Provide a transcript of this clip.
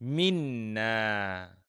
minna.